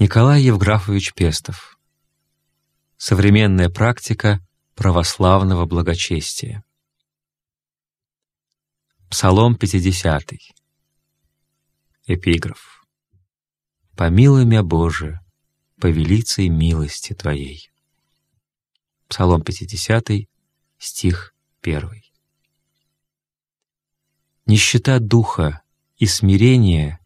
Николай Евграфович Пестов. Современная практика православного благочестия. Псалом 50. Эпиграф. «Помилуй меня, Боже, по велицей милости Твоей». Псалом 50, стих 1. Нищета духа и смирение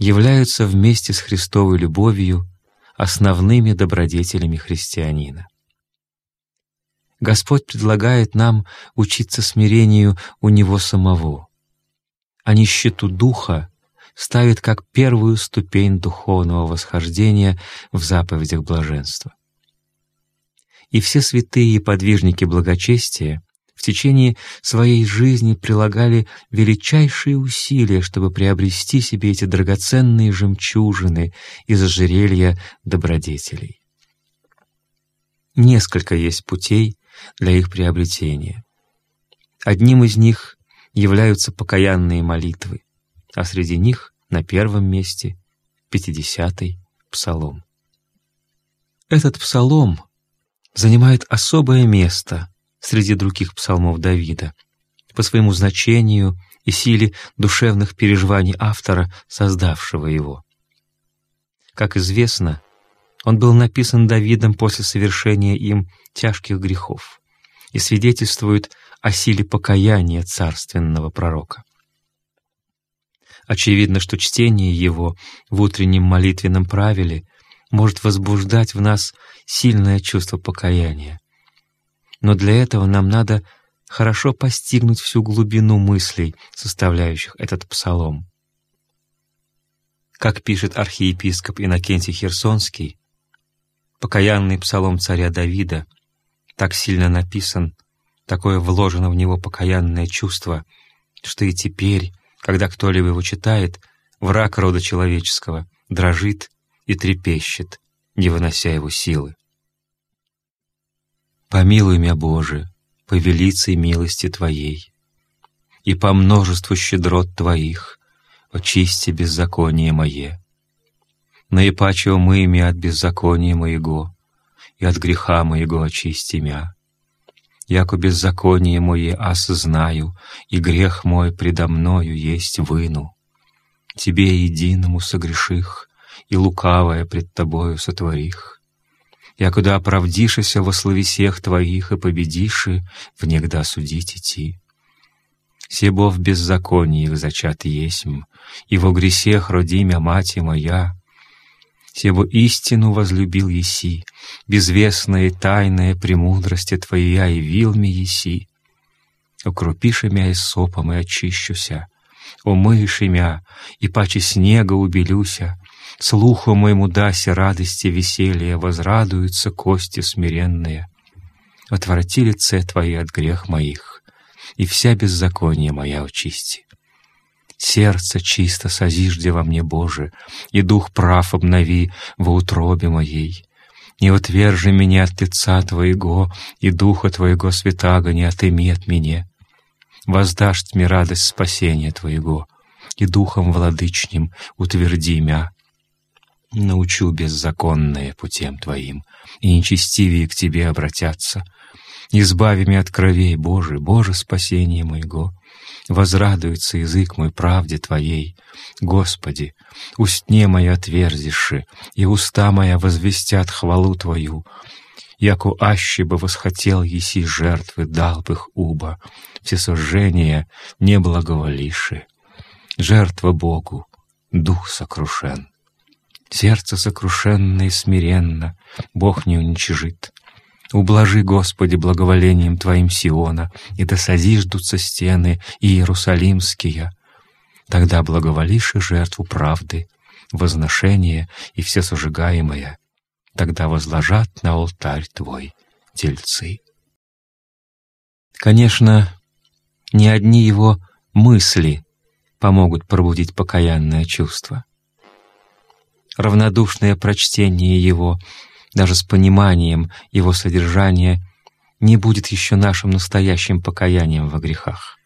являются вместе с Христовой любовью основными добродетелями христианина. Господь предлагает нам учиться смирению у Него самого, а нищету духа ставит как первую ступень духовного восхождения в заповедях блаженства. И все святые и подвижники благочестия в течение своей жизни прилагали величайшие усилия, чтобы приобрести себе эти драгоценные жемчужины из ожерелья добродетелей. Несколько есть путей для их приобретения. Одним из них являются покаянные молитвы, а среди них на первом месте — 50-й псалом. Этот псалом занимает особое место среди других псалмов Давида по своему значению и силе душевных переживаний автора, создавшего его. Как известно, он был написан Давидом после совершения им тяжких грехов и свидетельствует о силе покаяния царственного пророка. Очевидно, что чтение его в утреннем молитвенном правиле может возбуждать в нас сильное чувство покаяния, но для этого нам надо хорошо постигнуть всю глубину мыслей, составляющих этот псалом. Как пишет архиепископ Иннокентий Херсонский, покаянный псалом царя Давида так сильно написан, такое вложено в него покаянное чувство, что и теперь, когда кто-либо его читает, враг рода человеческого дрожит и трепещет, не вынося его силы. Помилуй меня, Боже, по велицей милости Твоей, и по множеству щедрот Твоих очисти беззаконие мое. Наипаче умы меня от беззакония моего, и от греха моего очисти мя. Яко беззаконие мое осознаю, и грех мой предо мною есть выну. Тебе единому согреших, и лукавое пред Тобою сотворих якуда оправдишися во словесех Твоих и победиши, внегда судить идти. Себо в беззаконии их зачат есмь, и во гресех родимя мати моя. Себо истину возлюбил еси, безвестная и тайная премудрости Твоя явил мне еси. Укрупишь мя и сопом и очищуся, умыешь мя, и паче снега убелюся, Слуху моему даси радости веселья, возрадуются кости смиренные. Отврати лице Твои от грех моих, и вся беззаконие моя очисти. Сердце чисто созижди во мне, Боже, и дух прав обнови во утробе моей. Не отвержи меня от лица Твоего, и Духа Твоего святаго не отыми от меня. Воздашь мне радость спасения Твоего, и Духом владычним утверди мя научу беззаконные путем Твоим, и нечестивее к Тебе обратятся. Избави меня от кровей, Боже, Боже, спасение моего. Возрадуется язык мой правде Твоей. Господи, устне моя отверзиши, и уста моя возвестят хвалу Твою. Яку аще бы восхотел еси жертвы, дал бы их уба, все сожжения не благоволиши. Жертва Богу, дух сокрушен. Сердце сокрушенно и смиренно Бог не уничижит. Ублажи, Господи, благоволением Твоим Сиона, и да созиждутся стены Иерусалимские. Тогда благоволишь и жертву правды, возношение и все сожигаемое. Тогда возложат на алтарь Твой тельцы. Конечно, не одни его мысли помогут пробудить покаянное чувство равнодушное прочтение его, даже с пониманием его содержания, не будет еще нашим настоящим покаянием во грехах.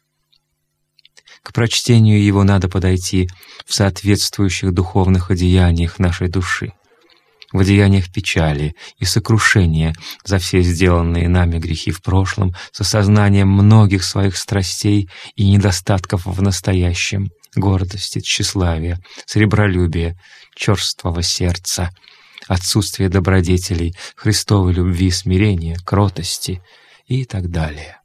К прочтению его надо подойти в соответствующих духовных одеяниях нашей души, в одеяниях печали и сокрушения за все сделанные нами грехи в прошлом, с осознанием многих своих страстей и недостатков в настоящем, гордости, тщеславия, сребролюбия, черствого сердца, отсутствия добродетелей, Христовой любви, смирения, кротости и так далее.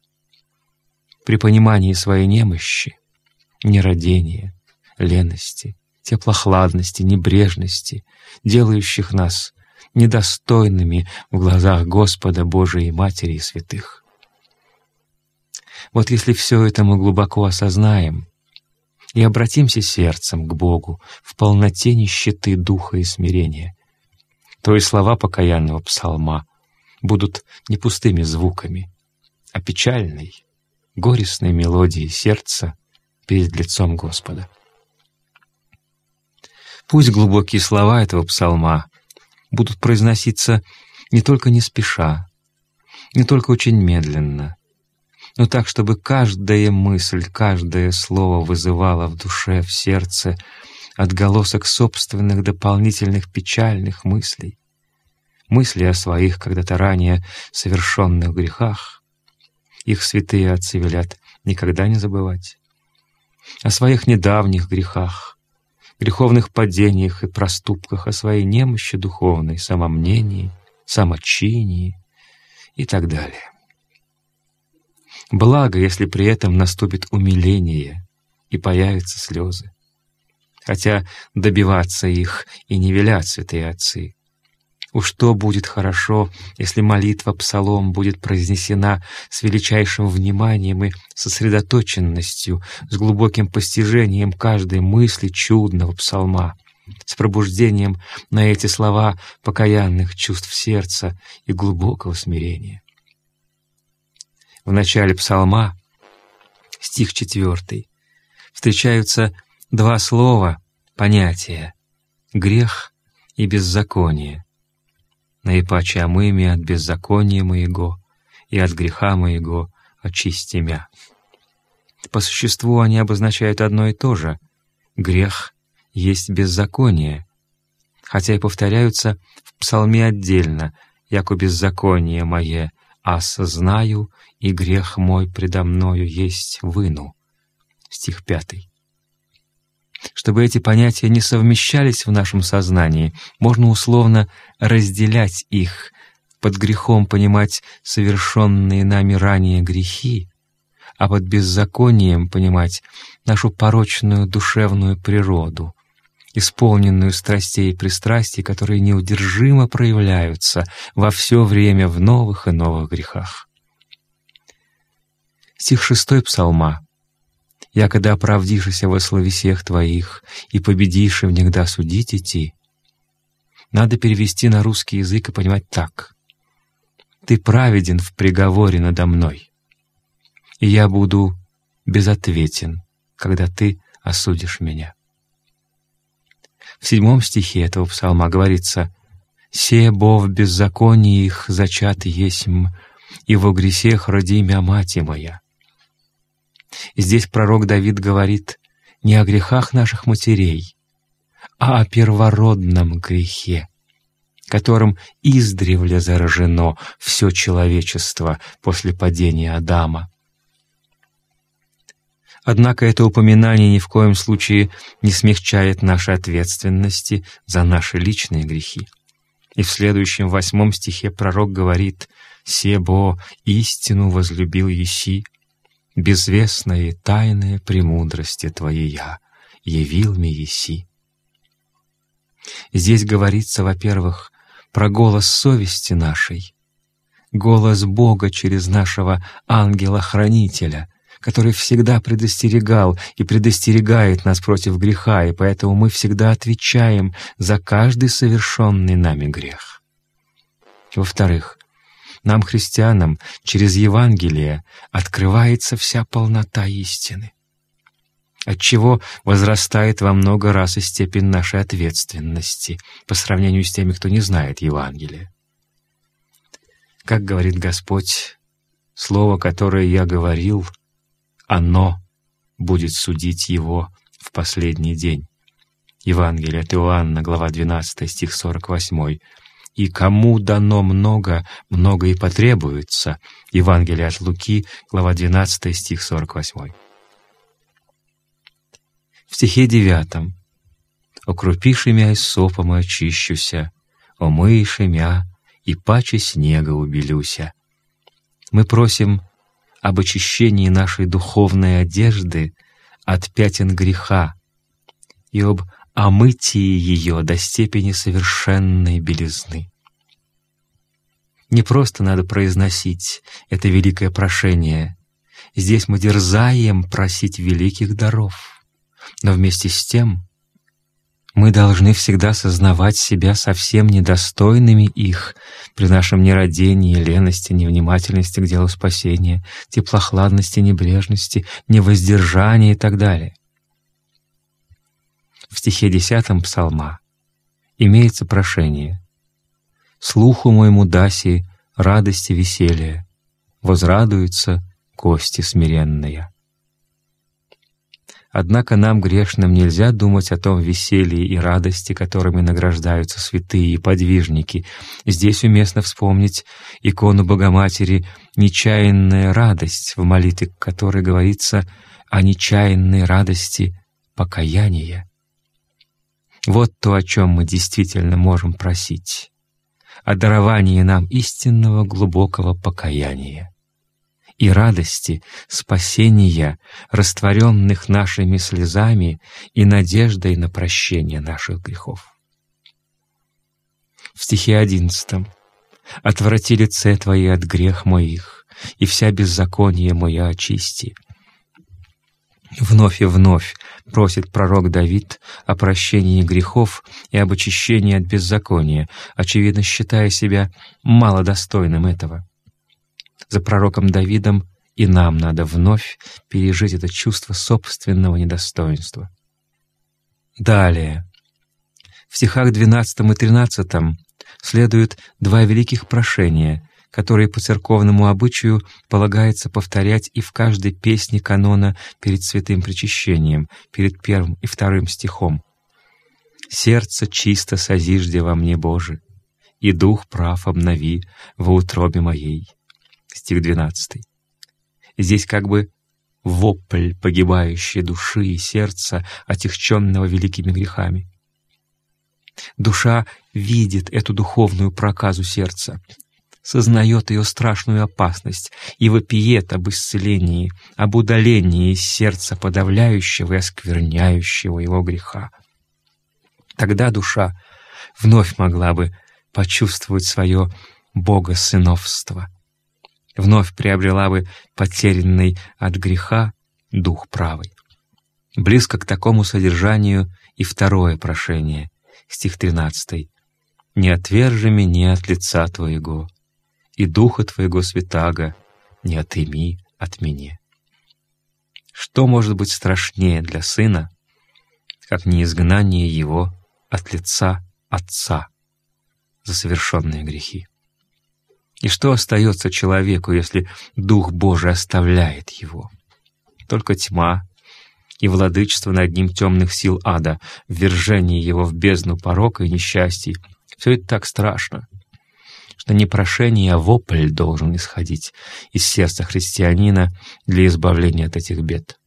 При понимании своей немощи нерадения, лености, теплохладности, небрежности, делающих нас недостойными в глазах Господа Божией Матери и святых. Вот если все это мы глубоко осознаем и обратимся сердцем к Богу в полноте нищеты духа и смирения, то и слова покаянного псалма будут не пустыми звуками, а печальной, горестной мелодией сердца перед лицом Господа. Пусть глубокие слова этого псалма будут произноситься не только не спеша, не только очень медленно, но так, чтобы каждая мысль, каждое слово вызывало в душе, в сердце отголосок собственных дополнительных печальных мыслей, мысли о своих когда-то ранее совершенных грехах. Их святые отцы велят никогда не забывать. О своих недавних грехах, греховных падениях и проступках, о своей немощи духовной, самомнении, самочинии и так далее. Благо, если при этом наступит умиление и появятся слезы. Хотя добиваться их и не велят святые отцы. Уж то будет хорошо, если молитва псалом будет произнесена с величайшим вниманием и сосредоточенностью, с глубоким постижением каждой мысли чудного псалма, с пробуждением на эти слова покаянных чувств сердца и глубокого смирения. В начале псалма, стих четвертый, встречаются два слова, понятия — грех и беззаконие — наипаче омыми от беззакония моего и от греха моего очисти мя». По существу они обозначают одно и то же — грех есть беззаконие, хотя и повторяются в псалме отдельно, яко беззаконие мое, ас знаю, и грех мой предо мною есть выну. Стих пятый. Чтобы эти понятия не совмещались в нашем сознании, можно условно разделять их, под грехом понимать совершенные нами ранее грехи, а под беззаконием понимать нашу порочную душевную природу, исполненную страстей и пристрастий, которые неудержимо проявляются во все время в новых и новых грехах. Стих шестой псалма якода оправдишися во словесех Твоих и победишь в негда судить идти. Надо перевести на русский язык и понимать так. Ты праведен в приговоре надо мной, и я буду безответен, когда Ты осудишь меня. В седьмом стихе этого псалма говорится «Се бо в беззаконии их зачат есмь, и во гресех роди мя мати моя». Здесь пророк Давид говорит не о грехах наших матерей, а о первородном грехе, которым издревле заражено все человечество после падения Адама. Однако это упоминание ни в коем случае не смягчает нашей ответственности за наши личные грехи. И в следующем восьмом стихе пророк говорит «Себо истину возлюбил Еси, безвестное и тайное премудрости Твоя явил мне еси. Здесь говорится, во-первых, про голос совести нашей, голос Бога через нашего ангела-хранителя, который всегда предостерегал и предостерегает нас против греха, и поэтому мы всегда отвечаем за каждый совершенный нами грех. Во-вторых, нам, христианам, через Евангелие открывается вся полнота истины, отчего возрастает во много раз и степень нашей ответственности по сравнению с теми, кто не знает Евангелия. Как говорит Господь, «Слово, которое я говорил, оно будет судить его в последний день. Евангелие от Иоанна, глава 12, стих 48. «И кому дано много, много и потребуется». Евангелие от Луки, глава 12, стих 48. В стихе 9. «Окрупиши мя сопом и очищуся, омыиши мя, и паче снега убелюся». Мы просим об очищении нашей духовной одежды от пятен греха и об омытии ее до степени совершенной белизны. Не просто надо произносить это великое прошение. Здесь мы дерзаем просить великих даров, но вместе с тем мы должны всегда сознавать себя совсем недостойными их при нашем нерадении, лености, невнимательности к делу спасения, теплохладности, небрежности, невоздержании и так далее. В стихе десятом псалма имеется прошение «Слуху моему даси радости веселья, возрадуются кости смиренная». Однако нам, грешным, нельзя думать о том веселье и радости, которыми награждаются святые и подвижники. Здесь уместно вспомнить икону Богоматери «Нечаянная радость», в молитве которой говорится о нечаянной радости покаяния. Вот то, о чем мы действительно можем просить — о даровании нам истинного глубокого покаяния и радости спасения, растворенных нашими слезами и надеждой на прощение наших грехов. В стихе одиннадцатом «Отврати лице Твои от грех моих, и вся беззаконие моя очисти». Вновь и вновь просит пророк Давид о прощении грехов и об очищении от беззакония, очевидно считая себя малодостойным этого за пророком Давидом, и нам надо вновь пережить это чувство собственного недостоинства. Далее, в стихах 12 и 13 следуют два великих прошения, которые по церковному обычаю полагается повторять и в каждой песне канона перед святым причащением, перед первым и вторым стихом. «Сердце чисто созижде во мне, Боже, и дух прав обнови во утробе моей» стих 12. Здесь как бы вопль погибающей души и сердца, отягченного великими грехами. Душа видит эту духовную проказу сердца, сознает ее страшную опасность и вопиет об исцелении, об удалении из сердца подавляющего и оскверняющего его греха. Тогда душа вновь могла бы почувствовать свое богосыновство — вновь приобрела бы потерянный от греха дух правый. Близко к такому содержанию и второе прошение, стих 13. «Не отвержи меня от лица Твоего, и Духа Твоего Святаго не отыми от меня». Что может быть страшнее для сына, как не изгнание его от лица Отца за совершенные грехи? И что остается человеку, если Дух Божий оставляет его? Только тьма и владычество над ним темных сил ада, ввержение его в бездну порока и несчастий. Все это так страшно, что не прошение, а вопль должен исходить из сердца христианина для избавления от этих бед.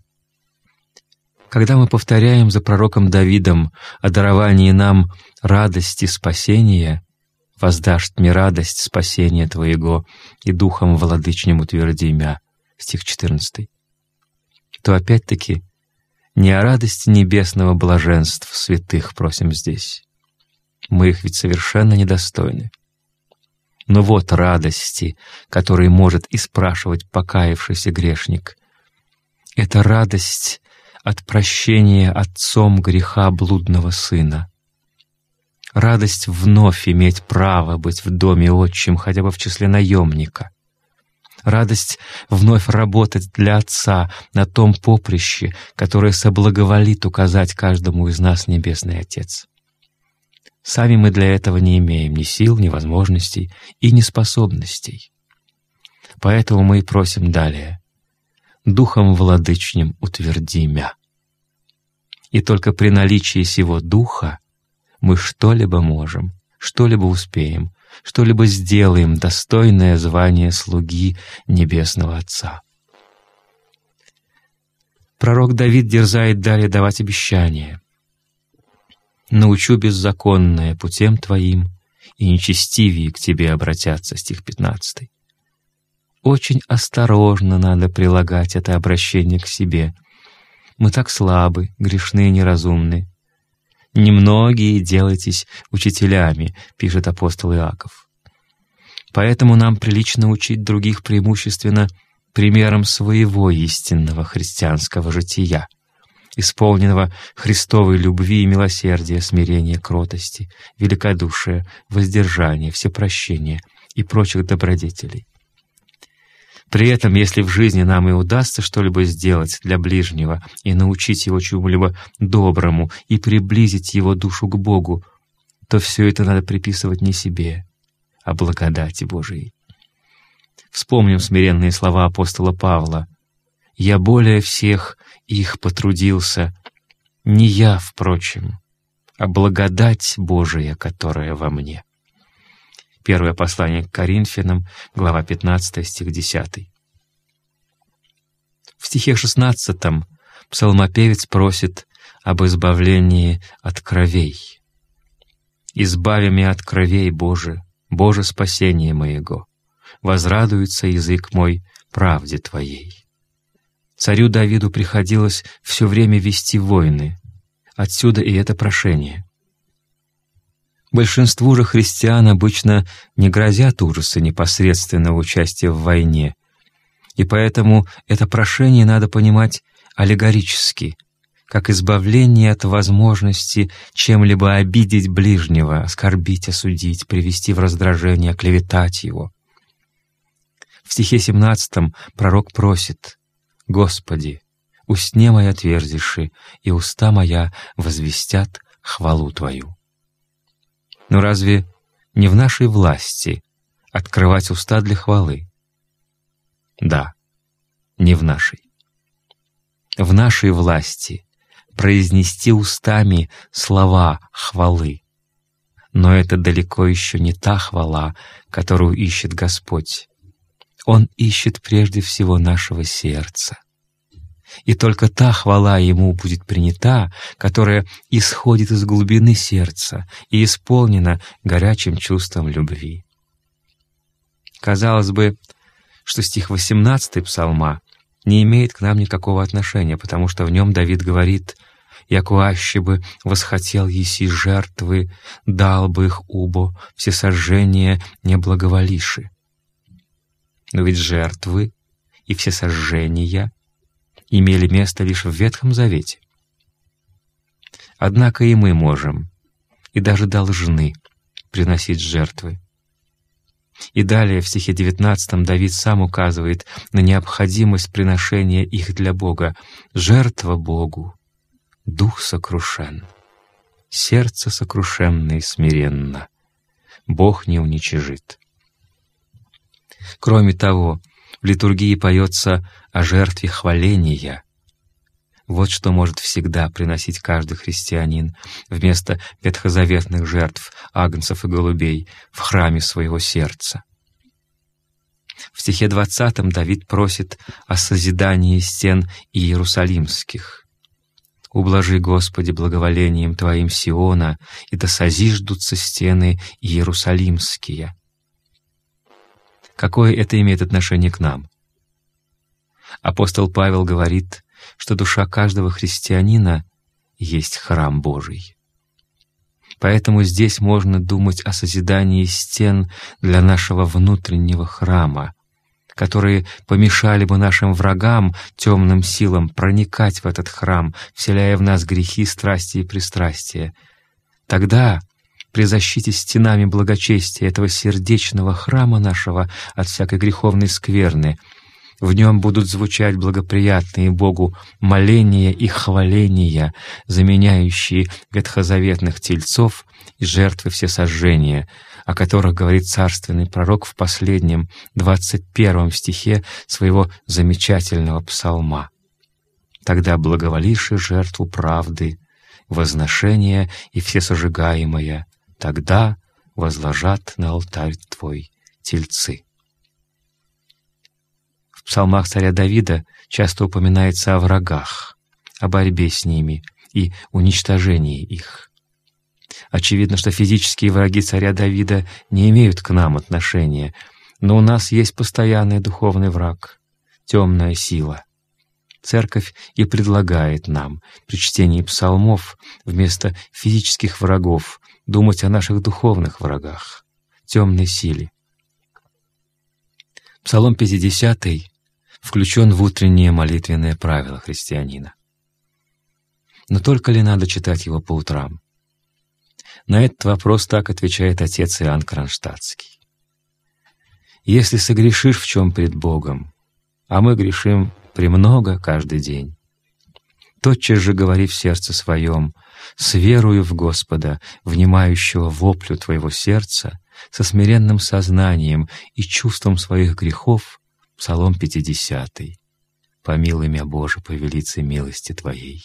Когда мы повторяем за пророком Давидом о даровании нам радости спасения, воздашь мне радость спасения Твоего и духом владычнем утверди имя». Стих 14. То опять-таки не о радости небесного блаженств святых просим здесь. Мы их ведь совершенно недостойны. Но вот радости, которые может и спрашивать покаявшийся грешник. Это радость от прощения отцом греха блудного сына — радость вновь иметь право быть в доме отчим хотя бы в числе наемника, радость вновь работать для Отца на том поприще, которое соблаговолит указать каждому из нас Небесный Отец. Сами мы для этого не имеем ни сил, ни возможностей и ни способностей. Поэтому мы и просим далее. духом владычним утверди мя. И только при наличии сего духа мы что-либо можем, что-либо успеем, что-либо сделаем, достойное звание слуги Небесного Отца. Пророк Давид дерзает далее давать обещания. «Научу беззаконное путем Твоим, и нечестивее к Тебе обратятся», стих 15. Очень осторожно надо прилагать это обращение к себе. Мы так слабы, грешны и неразумны. «Немногие делайтесь учителями», — пишет апостол Иаков. Поэтому нам прилично учить других преимущественно примером своего истинного христианского жития, исполненного Христовой любви и милосердия, смирения, кротости, великодушия, воздержания, всепрощения и прочих добродетелей. При этом, если в жизни нам и удастся что-либо сделать для ближнего и научить его чему-либо доброму и приблизить его душу к Богу, то все это надо приписывать не себе, а благодати Божией. Вспомним смиренные слова апостола Павла. «Я более всех их потрудился, не я, впрочем, а благодать Божия, которая во мне». Первое послание к Коринфянам, глава 15, стих 10. В стихе 16 псалмопевец просит об избавлении от кровей. «Избави меня от кровей, Боже, Боже, спасение моего! Возрадуется язык мой правде Твоей». Царю Давиду приходилось все время вести войны. Отсюда и это прошение. Большинству же христиан обычно не грозят ужасы непосредственного участия в войне, и поэтому это прошение надо понимать аллегорически, как избавление от возможности чем-либо обидеть ближнего, оскорбить, осудить, привести в раздражение, клеветать его. В стихе 17 пророк просит «Господи, устне моя отверзиши, и уста моя возвестят хвалу Твою». Но разве не в нашей власти открывать уста для хвалы? Да, не в нашей. В нашей власти произнести устами слова хвалы. Но это далеко еще не та хвала, которую ищет Господь. Он ищет прежде всего нашего сердца и только та хвала Ему будет принята, которая исходит из глубины сердца и исполнена горячим чувством любви. Казалось бы, что стих 18 псалма не имеет к нам никакого отношения, потому что в нем Давид говорит «Якуаще бы восхотел еси жертвы, дал бы их убо, все сожжения не благоволиши». Но ведь жертвы и все сожжения имели место лишь в Ветхом Завете. Однако и мы можем, и даже должны приносить жертвы. И далее в стихе 19 Давид сам указывает на необходимость приношения их для Бога. «Жертва Богу, дух сокрушен, сердце сокрушенно и смиренно, Бог не уничижит». Кроме того, в литургии поется о жертве хваления. Вот что может всегда приносить каждый христианин вместо ветхозаветных жертв, агнцев и голубей в храме своего сердца. В стихе 20 Давид просит о созидании стен Иерусалимских. «Ублажи, Господи, благоволением Твоим Сиона, и да созиждутся стены Иерусалимские». Какое это имеет отношение к нам? Апостол Павел говорит, что душа каждого христианина есть храм Божий. Поэтому здесь можно думать о созидании стен для нашего внутреннего храма, которые помешали бы нашим врагам, темным силам, проникать в этот храм, вселяя в нас грехи, страсти и пристрастия. Тогда при защите стенами благочестия этого сердечного храма нашего от всякой греховной скверны. В нем будут звучать благоприятные Богу моления и хваления, заменяющие ветхозаветных тельцов и жертвы всесожжения, о которых говорит царственный пророк в последнем, двадцать первом стихе своего замечательного псалма. «Тогда благоволишь и жертву правды, возношение и всесожигаемое, тогда возложат на алтарь твой тельцы». В псалмах царя Давида часто упоминается о врагах, о борьбе с ними и уничтожении их. Очевидно, что физические враги царя Давида не имеют к нам отношения, но у нас есть постоянный духовный враг — темная сила. Церковь и предлагает нам при чтении псалмов вместо физических врагов думать о наших духовных врагах, темной силе. Псалом 50 включен в утреннее молитвенное правило христианина. Но только ли надо читать его по утрам? На этот вопрос так отвечает отец Иоанн Кронштадтский. «Если согрешишь в чем пред Богом, а мы грешим премного каждый день, тотчас же говори в сердце своем, с верою в Господа, внимающего воплю твоего сердца, со смиренным сознанием и чувством своих грехов, Псалом 50. «Помилуй меня, Боже, по велице милости Твоей».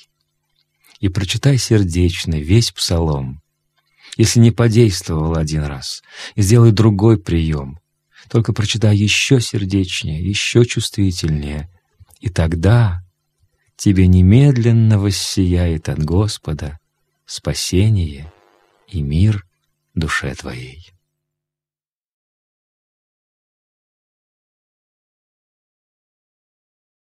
И прочитай сердечно весь псалом. Если не подействовал один раз, сделай другой прием. Только прочитай еще сердечнее, еще чувствительнее. И тогда тебе немедленно воссияет от Господа спасение и мир душе твоей.